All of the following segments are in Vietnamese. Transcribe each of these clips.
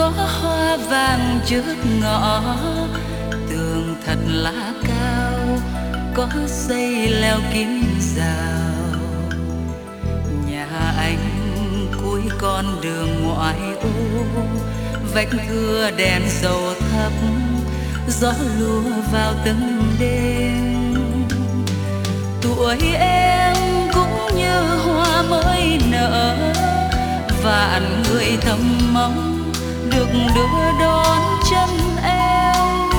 có hoa vàng trước ngõ. Tường thật lá cao, có dây leo kín rào. Nhà anh cuối con đường ngoại ô, vách thưa đèn dầu thấp, gió lùa vào từng đêm. Tuổi em cũng như hoa mới nở, vạn người thầm mong được đưa đón chân em.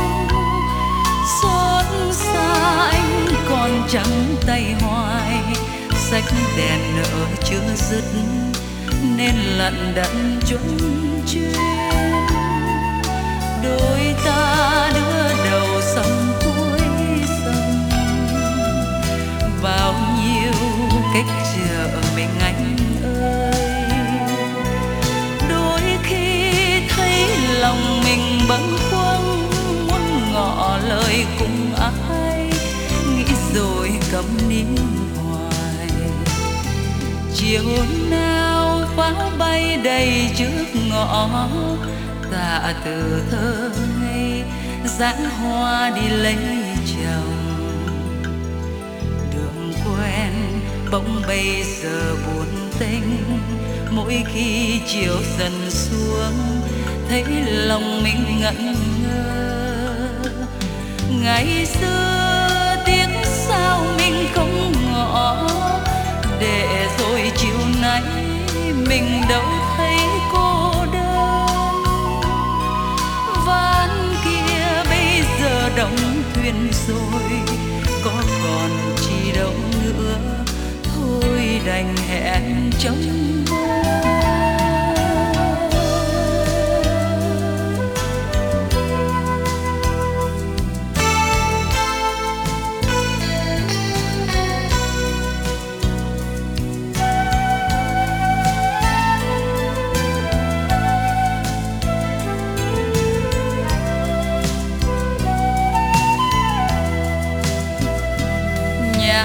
Xót xa anh còn trắng tay hoài, sách đèn nợ chưa dứt, nên lận đận chuẩn chuyên đôi ta đưa bâng khuâng muốn ngỏ lời cùng ai, nghĩ rồi cầm nín hoài. Chiều nào pháo bay đầy trước ngõ, tạ từ thơ ngây dáng hoa đi lấy chồng. Đường quen bỗng bây giờ buồn tênh, mỗi khi chiều dần xuống thấy lòng mình ngẩn ngơ. Ngày xưa tiếc sao mình không ngỏ, để rồi chiều nay mình đâu thấy cô đơn. Ván kia bây giờ đóng thuyền rồi, có còn chi đâu nữa, thôi đành hẹn trong mơ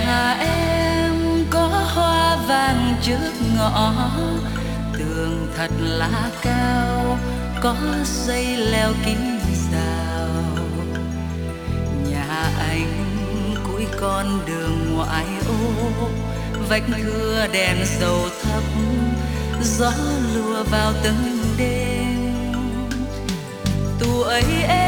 nhà em có hoa vàng trước ngõ. Tường thật lá cao, có dây leo kín rào. Nhà anh cuối con đường ngoại ô, vách thưa đèn dầu thấp, gió lùa vào từng đêm. Tuổi em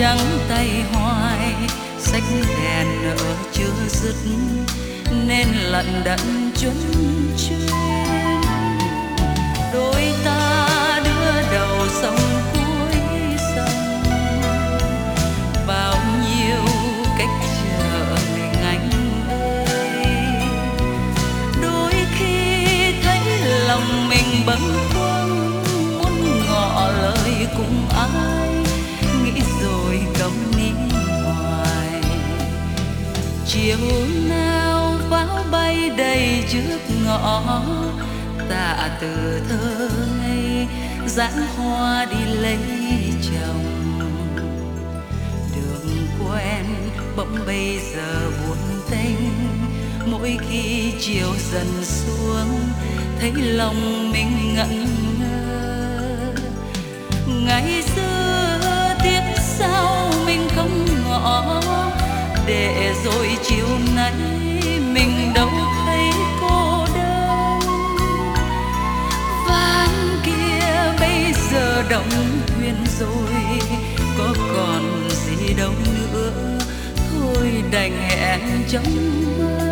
trắng tay hoài sách đèn nở chưa dứt nên lận đận chuẩn chuyên tình bâng khuâng, muốn ngỏ lời cùng ai, nghĩ rồi câm nín hoài. Chiều nào pháo bay đầy trước ngõ, tạ từ thơ ngây dáng hoa đi lấy chồng. Đường quen bỗng bây giờ buồn tênh, mỗi khi chiều dần xuống thấy lòng mình ngẩn ngơ. Ngày xưa tiếc sao mình không ngỏ, để rồi chiều nay mình đâu thấy cô đơn. Ván kia bây giờ đóng thuyền rồi, có còn gì đâu nữa, thôi đành hẹn trong mơ.